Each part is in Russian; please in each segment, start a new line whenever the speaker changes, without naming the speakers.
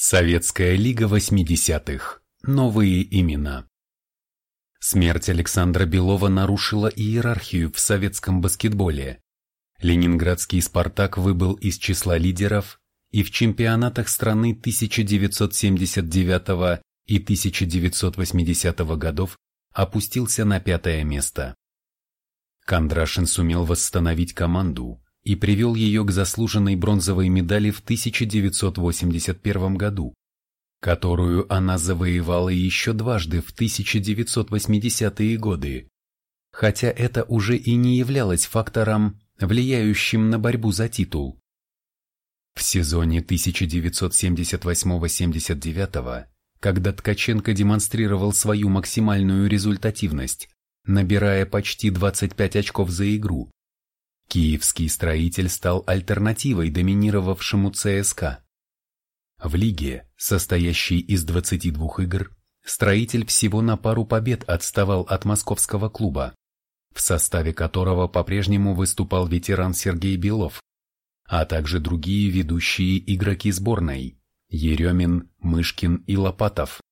Советская лига 80-х. Новые имена. Смерть Александра Белова нарушила иерархию в советском баскетболе. Ленинградский «Спартак» выбыл из числа лидеров и в чемпионатах страны 1979 и 1980 годов опустился на пятое место. Кондрашин сумел восстановить команду, и привел ее к заслуженной бронзовой медали в 1981 году, которую она завоевала еще дважды в 1980-е годы, хотя это уже и не являлось фактором, влияющим на борьбу за титул. В сезоне 1978-79, когда Ткаченко демонстрировал свою максимальную результативность, набирая почти 25 очков за игру, Киевский строитель стал альтернативой доминировавшему ЦСКА. В лиге, состоящей из 22 игр, строитель всего на пару побед отставал от московского клуба, в составе которого по-прежнему выступал ветеран Сергей Белов, а также другие ведущие игроки сборной – Еремин, Мышкин и Лопатов.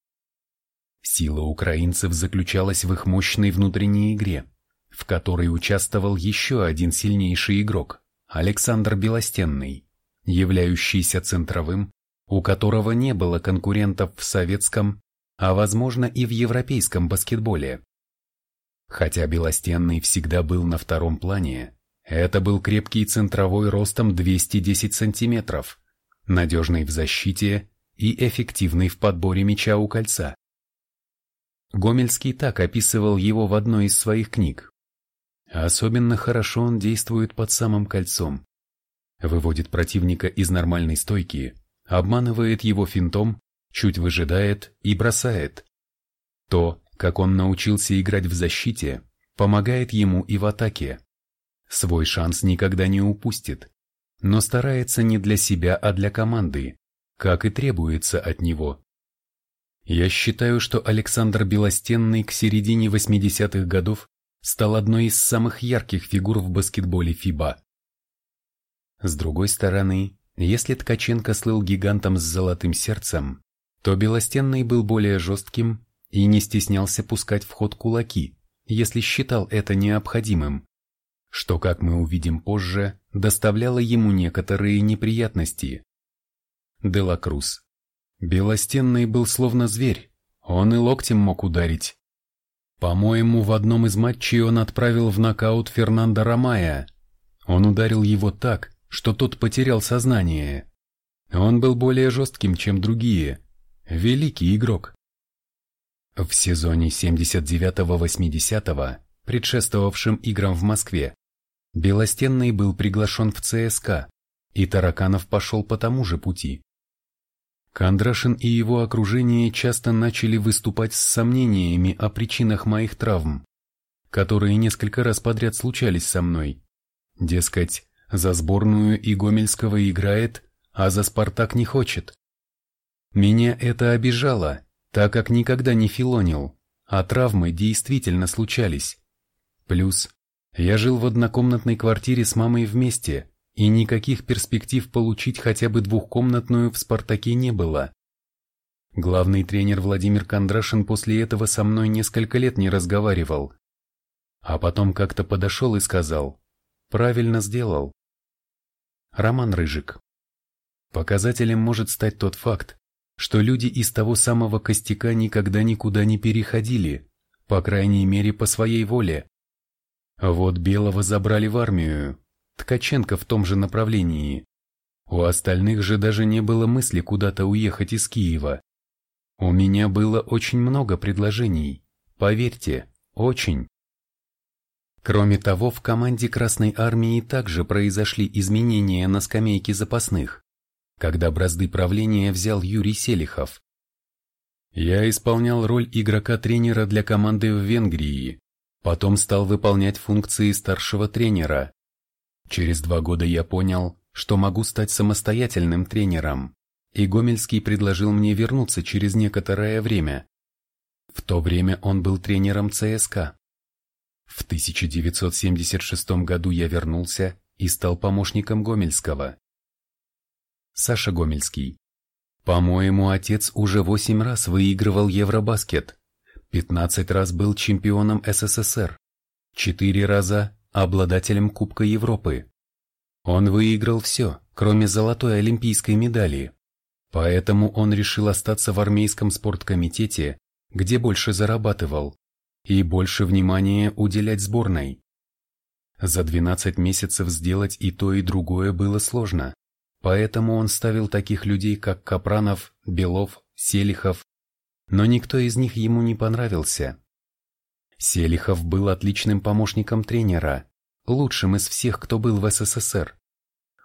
Сила украинцев заключалась в их мощной внутренней игре – в которой участвовал еще один сильнейший игрок – Александр Белостенный, являющийся центровым, у которого не было конкурентов в советском, а возможно и в европейском баскетболе. Хотя Белостенный всегда был на втором плане, это был крепкий центровой ростом 210 сантиметров, надежный в защите и эффективный в подборе мяча у кольца. Гомельский так описывал его в одной из своих книг. Особенно хорошо он действует под самым кольцом. Выводит противника из нормальной стойки, обманывает его финтом, чуть выжидает и бросает. То, как он научился играть в защите, помогает ему и в атаке. Свой шанс никогда не упустит, но старается не для себя, а для команды, как и требуется от него. Я считаю, что Александр Белостенный к середине 80-х годов стал одной из самых ярких фигур в баскетболе ФИБА. С другой стороны, если Ткаченко слыл гигантом с золотым сердцем, то Белостенный был более жестким и не стеснялся пускать в ход кулаки, если считал это необходимым, что, как мы увидим позже, доставляло ему некоторые неприятности. Делакрус. Белостенный был словно зверь, он и локтем мог ударить, по-моему, в одном из матчей он отправил в нокаут Фернандо Ромая. Он ударил его так, что тот потерял сознание. Он был более жестким, чем другие. Великий игрок. В сезоне 79-80, предшествовавшем играм в Москве, Белостенный был приглашен в ЦСКА, и Тараканов пошел по тому же пути. Кондрашин и его окружение часто начали выступать с сомнениями о причинах моих травм, которые несколько раз подряд случались со мной. Дескать, за сборную и Гомельского играет, а за Спартак не хочет. Меня это обижало, так как никогда не филонил, а травмы действительно случались. Плюс, я жил в однокомнатной квартире с мамой вместе, и никаких перспектив получить хотя бы двухкомнатную в «Спартаке» не было. Главный тренер Владимир Кондрашин после этого со мной несколько лет не разговаривал. А потом как-то подошел и сказал «Правильно сделал». Роман Рыжик. Показателем может стать тот факт, что люди из того самого костяка никогда никуда не переходили, по крайней мере по своей воле. Вот Белого забрали в армию, Ткаченко в том же направлении. У остальных же даже не было мысли куда-то уехать из Киева. У меня было очень много предложений, поверьте, очень. Кроме того, в команде Красной Армии также произошли изменения на скамейке запасных, когда бразды правления взял Юрий Селихов. Я исполнял роль игрока-тренера для команды в Венгрии, потом стал выполнять функции старшего тренера, Через два года я понял, что могу стать самостоятельным тренером, и Гомельский предложил мне вернуться через некоторое время. В то время он был тренером ЦСКА. В 1976 году я вернулся и стал помощником Гомельского. Саша Гомельский. По-моему, отец уже восемь раз выигрывал Евробаскет, 15 раз был чемпионом СССР, четыре раза обладателем Кубка Европы. Он выиграл все, кроме золотой олимпийской медали. Поэтому он решил остаться в армейском спорткомитете, где больше зарабатывал, и больше внимания уделять сборной. За 12 месяцев сделать и то, и другое было сложно, поэтому он ставил таких людей, как Капранов, Белов, Селихов, но никто из них ему не понравился. Селихов был отличным помощником тренера, лучшим из всех, кто был в СССР.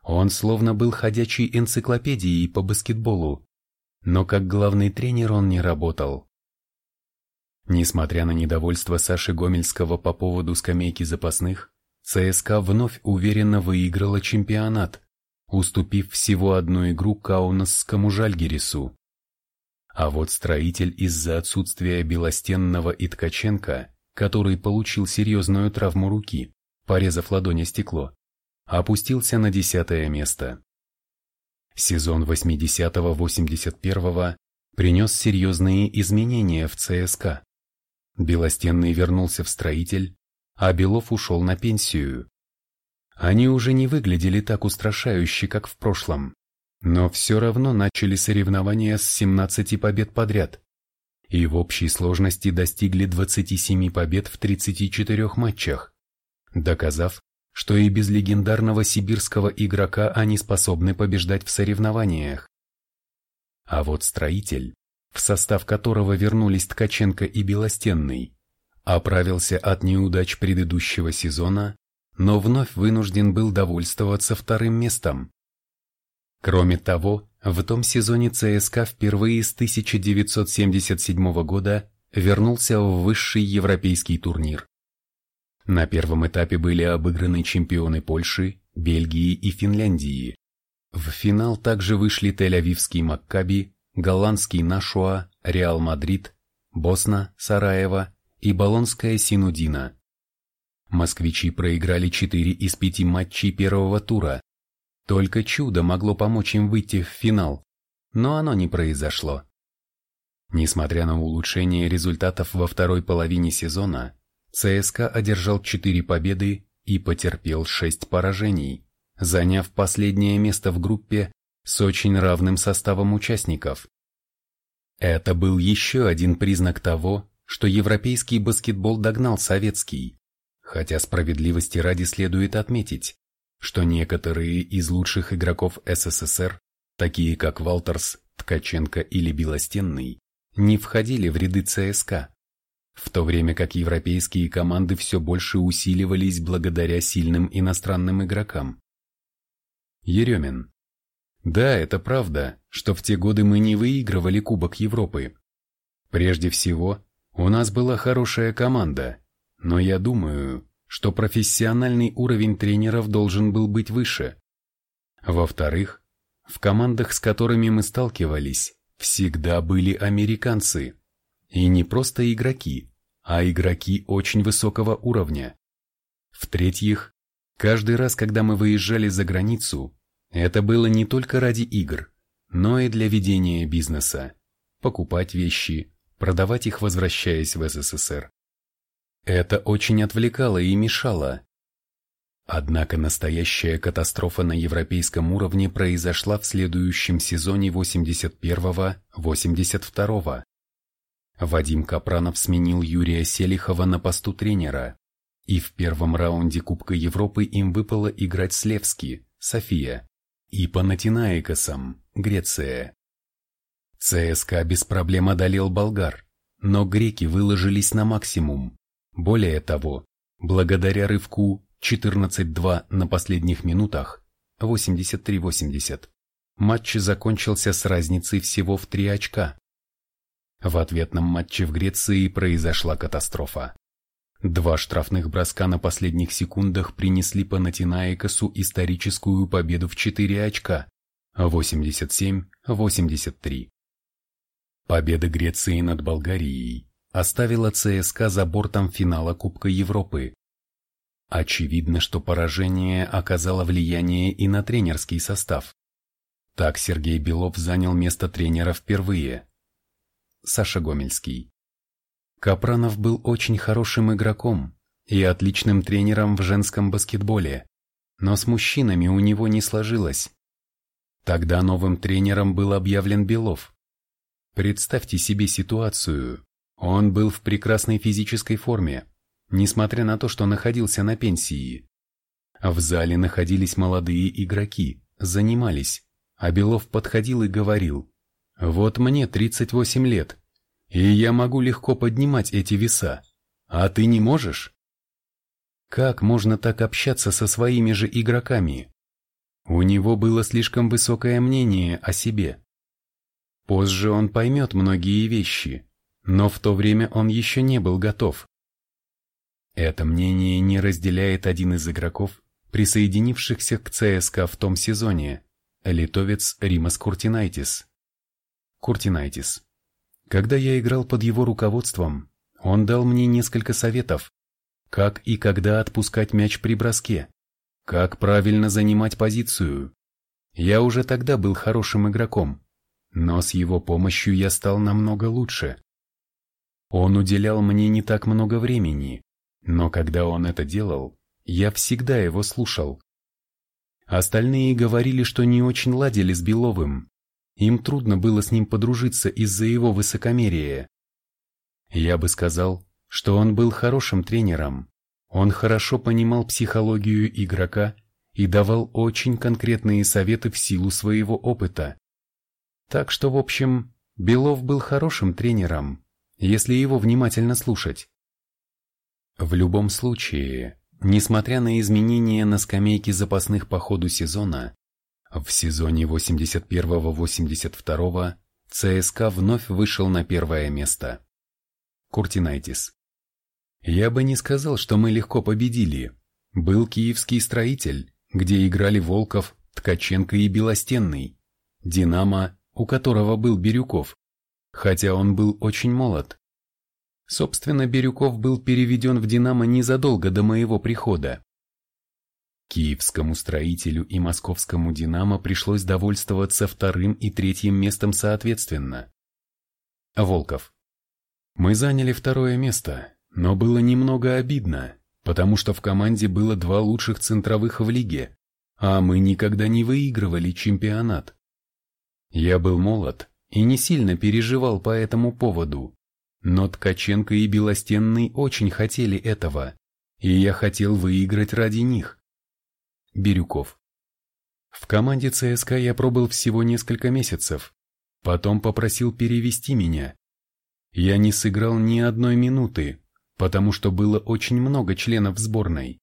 Он словно был ходячей энциклопедией по баскетболу, но как главный тренер он не работал. Несмотря на недовольство Саши Гомельского по поводу скамейки запасных, ЦСКА вновь уверенно выиграла чемпионат, уступив всего одну игру Каунасскому Жальгерису. А вот строитель из-за отсутствия Белостенного и Ткаченко, который получил серьезную травму руки, порезав ладони стекло, опустился на десятое место. Сезон 80-81 принес серьезные изменения в ЦСКА. Белостенный вернулся в строитель, а Белов ушел на пенсию. Они уже не выглядели так устрашающе, как в прошлом, но все равно начали соревнования с 17 побед подряд и в общей сложности достигли 27 побед в 34 матчах, доказав, что и без легендарного сибирского игрока они способны побеждать в соревнованиях. А вот строитель, в состав которого вернулись Ткаченко и Белостенный, оправился от неудач предыдущего сезона, но вновь вынужден был довольствоваться вторым местом. Кроме того, в том сезоне ЦСКА впервые с 1977 года вернулся в высший европейский турнир. На первом этапе были обыграны чемпионы Польши, Бельгии и Финляндии. В финал также вышли Тель-Авивский Маккаби, голландский Нашуа, Реал Мадрид, Босна, Сараево и Болонская Синудина. Москвичи проиграли 4 из 5 матчей первого тура. Только чудо могло помочь им выйти в финал, но оно не произошло. Несмотря на улучшение результатов во второй половине сезона, ЦСКА одержал 4 победы и потерпел 6 поражений, заняв последнее место в группе с очень равным составом участников. Это был еще один признак того, что европейский баскетбол догнал советский, хотя справедливости ради следует отметить, что некоторые из лучших игроков СССР, такие как Валтерс, Ткаченко или Белостенный, не входили в ряды ЦСКА в то время как европейские команды все больше усиливались благодаря сильным иностранным игрокам. Еремин. Да, это правда, что в те годы мы не выигрывали Кубок Европы. Прежде всего, у нас была хорошая команда, но я думаю, что профессиональный уровень тренеров должен был быть выше. Во-вторых, в командах, с которыми мы сталкивались, всегда были американцы. И не просто игроки, а игроки очень высокого уровня. В-третьих, каждый раз, когда мы выезжали за границу, это было не только ради игр, но и для ведения бизнеса, покупать вещи, продавать их, возвращаясь в СССР. Это очень отвлекало и мешало. Однако настоящая катастрофа на европейском уровне произошла в следующем сезоне 81-82. Вадим Капранов сменил Юрия Селихова на посту тренера, и в первом раунде Кубка Европы им выпало играть с Левски, София, и Панатинаикосом, Греция. ЦСКА без проблем одолел болгар, но греки выложились на максимум. Более того, благодаря рывку 14-2 на последних минутах, 83-80, матч закончился с разницей всего в 3 очка. В ответном матче в Греции произошла катастрофа. Два штрафных броска на последних секундах принесли Панатинаикосу историческую победу в 4 очка 87-83. Победа Греции над Болгарией оставила ЦСКА за бортом финала Кубка Европы. Очевидно, что поражение оказало влияние и на тренерский состав. Так Сергей Белов занял место тренера впервые. Саша Гомельский. Капранов был очень хорошим игроком и отличным тренером в женском баскетболе, но с мужчинами у него не сложилось. Тогда новым тренером был объявлен Белов. Представьте себе ситуацию. Он был в прекрасной физической форме, несмотря на то, что находился на пенсии. В зале находились молодые игроки, занимались, а Белов подходил и говорил, «Вот мне 38 лет, и я могу легко поднимать эти веса, а ты не можешь?» Как можно так общаться со своими же игроками? У него было слишком высокое мнение о себе. Позже он поймет многие вещи, но в то время он еще не был готов. Это мнение не разделяет один из игроков, присоединившихся к ЦСКА в том сезоне, литовец Римас Куртинайтис. Куртинайтис. Когда я играл под его руководством, он дал мне несколько советов, как и когда отпускать мяч при броске, как правильно занимать позицию. Я уже тогда был хорошим игроком, но с его помощью я стал намного лучше. Он уделял мне не так много времени, но когда он это делал, я всегда его слушал. Остальные говорили, что не очень ладили с Беловым. Им трудно было с ним подружиться из-за его высокомерия. Я бы сказал, что он был хорошим тренером. Он хорошо понимал психологию игрока и давал очень конкретные советы в силу своего опыта. Так что, в общем, Белов был хорошим тренером, если его внимательно слушать. В любом случае, несмотря на изменения на скамейке запасных по ходу сезона, в сезоне 81-82 ЦСКА вновь вышел на первое место. Куртинайтис. Я бы не сказал, что мы легко победили. Был киевский строитель, где играли Волков, Ткаченко и Белостенный, Динамо, у которого был Бирюков, хотя он был очень молод. Собственно, Бирюков был переведен в Динамо незадолго до моего прихода. Киевскому строителю и московскому «Динамо» пришлось довольствоваться вторым и третьим местом соответственно. Волков. Мы заняли второе место, но было немного обидно, потому что в команде было два лучших центровых в лиге, а мы никогда не выигрывали чемпионат. Я был молод и не сильно переживал по этому поводу, но Ткаченко и Белостенный очень хотели этого, и я хотел выиграть ради них. Бирюков. В команде ЦСКА я пробыл всего несколько месяцев, потом попросил перевести меня. Я не сыграл ни одной минуты, потому что было очень много членов сборной.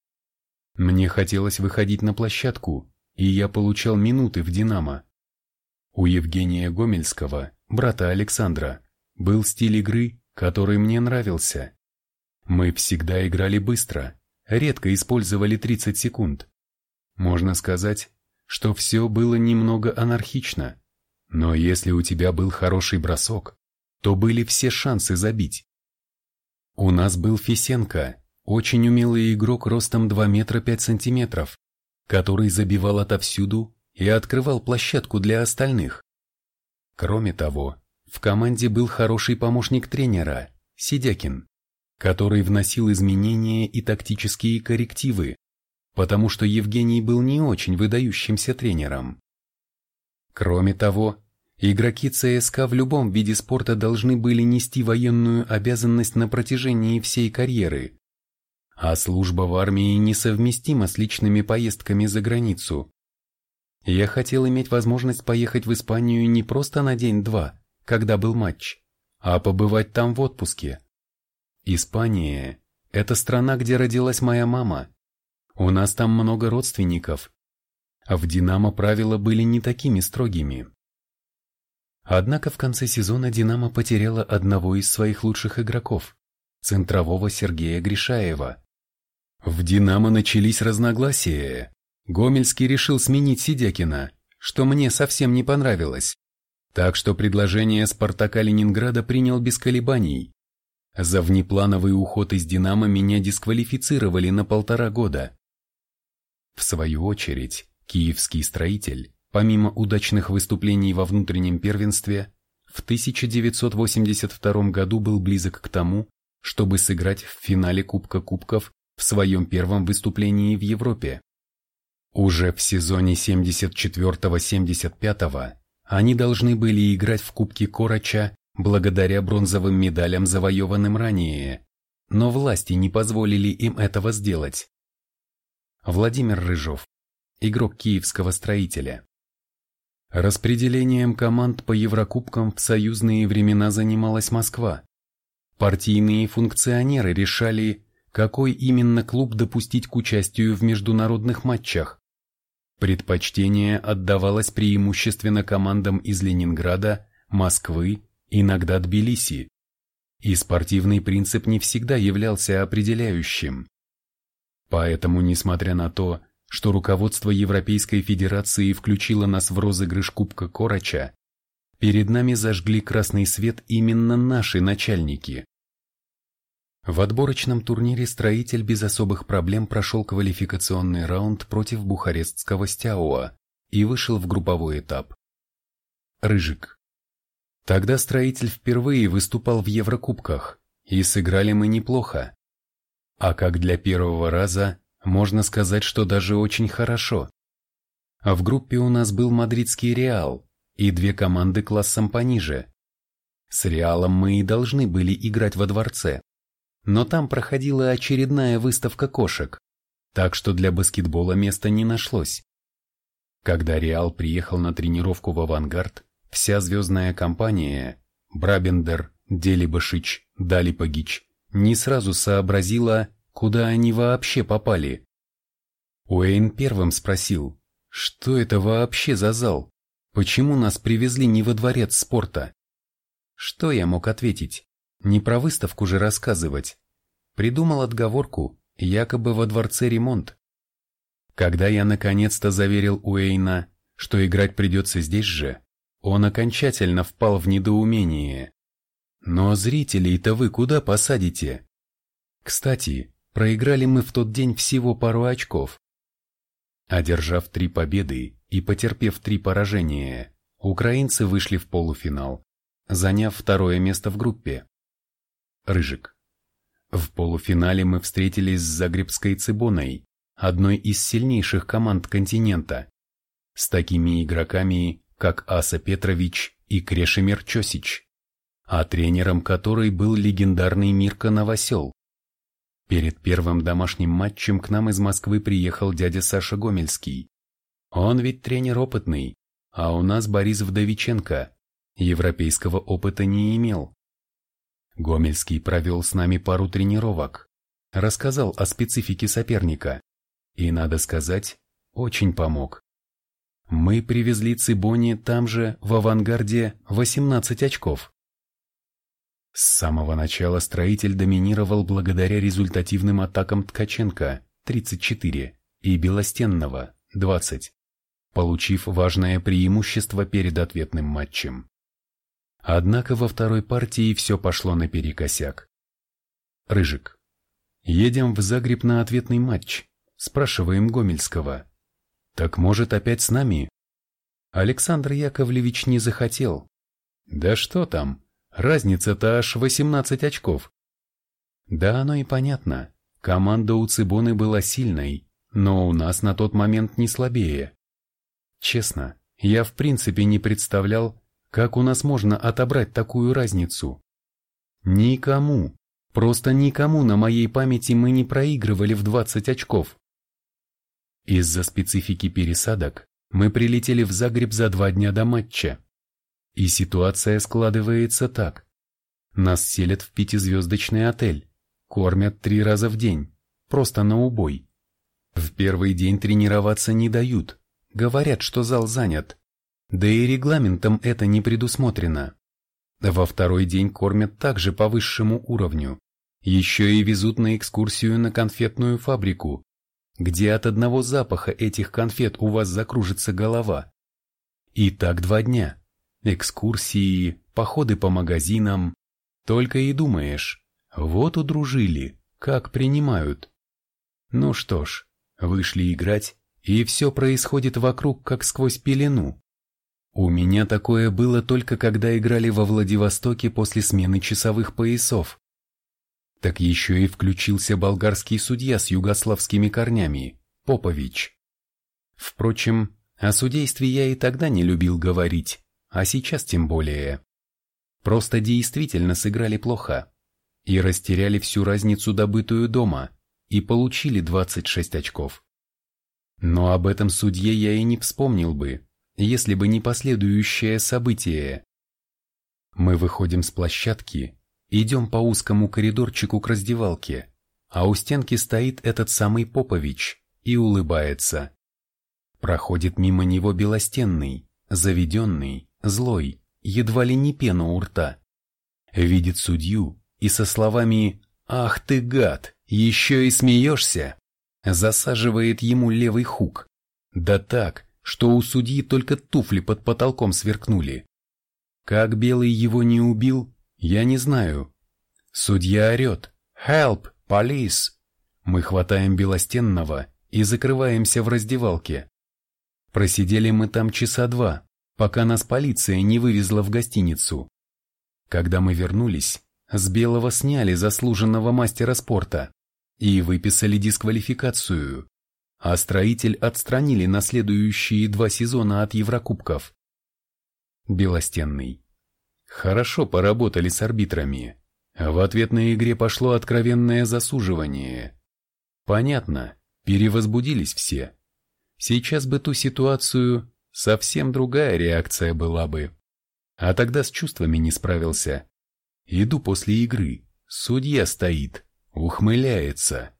Мне хотелось выходить на площадку, и я получал минуты в «Динамо». У Евгения Гомельского, брата Александра, был стиль игры, который мне нравился. Мы всегда играли быстро, редко использовали 30 секунд. Можно сказать, что все было немного анархично, но если у тебя был хороший бросок, то были все шансы забить. У нас был Фисенко, очень умелый игрок ростом 2 метра 5 сантиметров, который забивал отовсюду и открывал площадку для остальных. Кроме того, в команде был хороший помощник тренера, Сидякин, который вносил изменения и тактические коррективы, потому что Евгений был не очень выдающимся тренером. Кроме того, игроки ЦСКА в любом виде спорта должны были нести военную обязанность на протяжении всей карьеры, а служба в армии несовместима с личными поездками за границу. Я хотел иметь возможность поехать в Испанию не просто на день-два, когда был матч, а побывать там в отпуске. Испания – это страна, где родилась моя мама, у нас там много родственников. В «Динамо» правила были не такими строгими. Однако в конце сезона «Динамо» потеряла одного из своих лучших игроков, центрового Сергея Гришаева. В «Динамо» начались разногласия. Гомельский решил сменить Сидякина, что мне совсем не понравилось. Так что предложение «Спартака Ленинграда» принял без колебаний. За внеплановый уход из «Динамо» меня дисквалифицировали на полтора года. В свою очередь, киевский строитель, помимо удачных выступлений во внутреннем первенстве, в 1982 году был близок к тому, чтобы сыграть в финале Кубка Кубков в своем первом выступлении в Европе. Уже в сезоне 74-75 они должны были играть в Кубке Короча благодаря бронзовым медалям, завоеванным ранее, но власти не позволили им этого сделать. Владимир Рыжов, игрок киевского строителя. Распределением команд по Еврокубкам в союзные времена занималась Москва. Партийные функционеры решали, какой именно клуб допустить к участию в международных матчах. Предпочтение отдавалось преимущественно командам из Ленинграда, Москвы, иногда Тбилиси. И спортивный принцип не всегда являлся определяющим. Поэтому, несмотря на то, что руководство Европейской Федерации включило нас в розыгрыш Кубка Короча, перед нами зажгли красный свет именно наши начальники. В отборочном турнире строитель без особых проблем прошел квалификационный раунд против бухарестского Стяуа и вышел в групповой этап. Рыжик. Тогда строитель впервые выступал в Еврокубках, и сыграли мы неплохо. А как для первого раза, можно сказать, что даже очень хорошо. В группе у нас был мадридский Реал и две команды классом пониже. С Реалом мы и должны были играть во дворце но там проходила очередная выставка кошек, так что для баскетбола места не нашлось. Когда Реал приехал на тренировку в «Авангард», вся звездная компания – Брабендер, Делибашич, Далипагич – не сразу сообразила, куда они вообще попали. Уэйн первым спросил, что это вообще за зал? Почему нас привезли не во дворец спорта? Что я мог ответить? Не про выставку же рассказывать. Придумал отговорку, якобы во дворце ремонт. Когда я наконец-то заверил Уэйна, что играть придется здесь же, он окончательно впал в недоумение. Но зрителей-то вы куда посадите? Кстати, проиграли мы в тот день всего пару очков. Одержав три победы и потерпев три поражения, украинцы вышли в полуфинал, заняв второе место в группе. Рыжик. В полуфинале мы встретились с Загребской Цибоной, одной из сильнейших команд континента, с такими игроками, как Аса Петрович и Крешемир Чосич, а тренером которой был легендарный Мирка Новосел. Перед первым домашним матчем к нам из Москвы приехал дядя Саша Гомельский. Он ведь тренер опытный, а у нас Борис Вдовиченко, европейского опыта не имел. Гомельский провел с нами пару тренировок, рассказал о специфике соперника и, надо сказать, очень помог. Мы привезли Цибони там же, в авангарде, 18 очков. С самого начала строитель доминировал благодаря результативным атакам Ткаченко 34 и Белостенного 20, получив важное преимущество перед ответным матчем. Однако во второй партии все пошло наперекосяк. Рыжик. Едем в Загреб на ответный матч. Спрашиваем Гомельского. Так может опять с нами? Александр Яковлевич не захотел. Да что там, разница-то аж 18 очков. Да оно и понятно. Команда у Цибоны была сильной, но у нас на тот момент не слабее. Честно, я в принципе не представлял, как у нас можно отобрать такую разницу? Никому, просто никому на моей памяти мы не проигрывали в 20 очков. Из-за специфики пересадок мы прилетели в Загреб за два дня до матча. И ситуация складывается так. Нас селят в пятизвездочный отель, кормят три раза в день, просто на убой. В первый день тренироваться не дают, говорят, что зал занят, да и регламентом это не предусмотрено. Во второй день кормят также по высшему уровню. Еще и везут на экскурсию на конфетную фабрику, где от одного запаха этих конфет у вас закружится голова. И так два дня. Экскурсии, походы по магазинам. Только и думаешь, вот удружили, как принимают. Ну что ж, вышли играть, и все происходит вокруг, как сквозь пелену. У меня такое было только когда играли во Владивостоке после смены часовых поясов. Так еще и включился болгарский судья с югославскими корнями, Попович. Впрочем, о судействе я и тогда не любил говорить, а сейчас тем более. Просто действительно сыграли плохо. И растеряли всю разницу, добытую дома, и получили 26 очков. Но об этом судье я и не вспомнил бы, если бы не последующее событие. Мы выходим с площадки, идем по узкому коридорчику к раздевалке, а у стенки стоит этот самый Попович и улыбается. Проходит мимо него белостенный, заведенный, злой, едва ли не пена у рта. Видит судью и со словами «Ах ты гад, еще и смеешься!» засаживает ему левый хук. Да так, что у судьи только туфли под потолком сверкнули. Как Белый его не убил, я не знаю. Судья орет «Help! Police!» Мы хватаем Белостенного и закрываемся в раздевалке. Просидели мы там часа два, пока нас полиция не вывезла в гостиницу. Когда мы вернулись, с Белого сняли заслуженного мастера спорта и выписали дисквалификацию, а строитель отстранили на следующие два сезона от Еврокубков. Белостенный. Хорошо поработали с арбитрами. В ответной игре пошло откровенное засуживание. Понятно, перевозбудились все. Сейчас бы ту ситуацию, совсем другая реакция была бы. А тогда с чувствами не справился. Иду после игры, судья стоит, ухмыляется.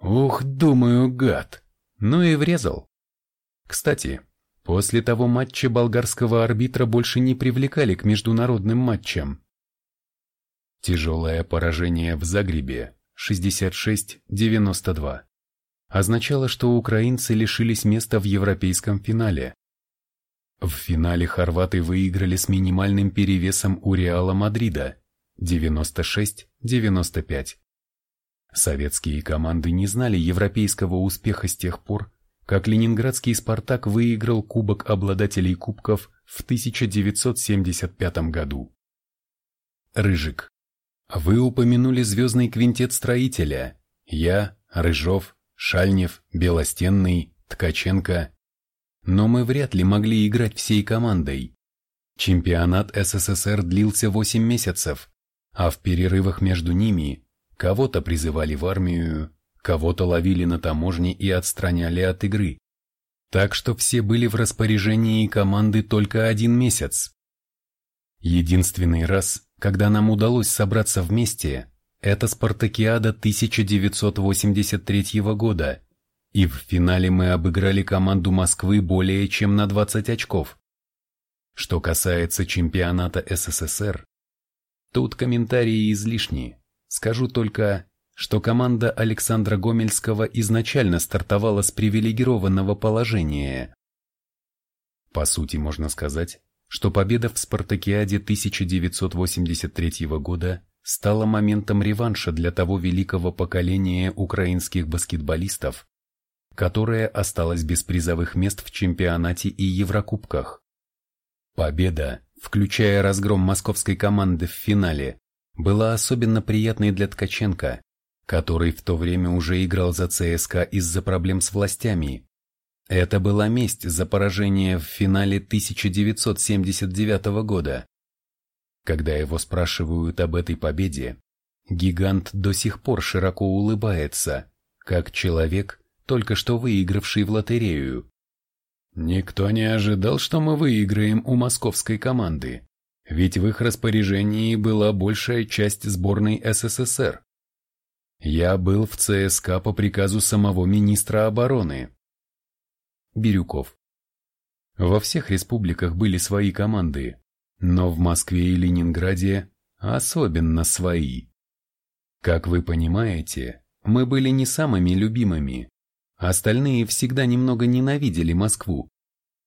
Ух, думаю, гад. Ну и врезал. Кстати, после того матча болгарского арбитра больше не привлекали к международным матчам. Тяжелое поражение в Загребе 66-92 означало, что украинцы лишились места в европейском финале. В финале хорваты выиграли с минимальным перевесом у Реала Мадрида 96-95. Советские команды не знали европейского успеха с тех пор, как ленинградский «Спартак» выиграл Кубок обладателей кубков в 1975 году. Рыжик. Вы упомянули звездный квинтет строителя. Я, Рыжов, Шальнев, Белостенный, Ткаченко. Но мы вряд ли могли играть всей командой. Чемпионат СССР длился 8 месяцев, а в перерывах между ними кого-то призывали в армию, кого-то ловили на таможне и отстраняли от игры. Так что все были в распоряжении команды только один месяц. Единственный раз, когда нам удалось собраться вместе, это Спартакиада 1983 года, и в финале мы обыграли команду Москвы более чем на 20 очков. Что касается чемпионата СССР, тут комментарии излишни. Скажу только, что команда Александра Гомельского изначально стартовала с привилегированного положения. По сути, можно сказать, что победа в Спартакиаде 1983 года стало моментом реванша для того великого поколения украинских баскетболистов, которое осталось без призовых мест в чемпионате и Еврокубках. Победа, включая разгром московской команды в финале, была особенно приятной для Ткаченко, который в то время уже играл за ЦСКА из-за проблем с властями. Это была месть за поражение в финале 1979 года. Когда его спрашивают об этой победе, гигант до сих пор широко улыбается, как человек, только что выигравший в лотерею. Никто не ожидал, что мы выиграем у московской команды, ведь в их распоряжении была большая часть сборной СССР. Я был в ЦСКА по приказу самого министра обороны. Бирюков. Во всех республиках были свои команды, но в Москве и Ленинграде особенно свои. Как вы понимаете, мы были не самыми любимыми. Остальные всегда немного ненавидели Москву.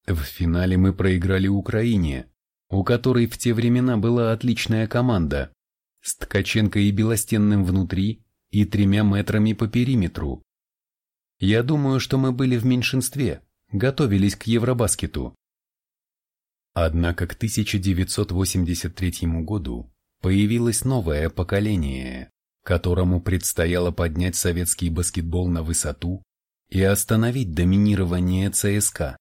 В финале мы проиграли Украине, у которой в те времена была отличная команда, с Ткаченко и Белостенным внутри и тремя метрами по периметру. Я думаю, что мы были в меньшинстве, готовились к Евробаскету. Однако к 1983 году появилось новое поколение, которому предстояло поднять советский баскетбол на высоту и остановить доминирование ЦСКА.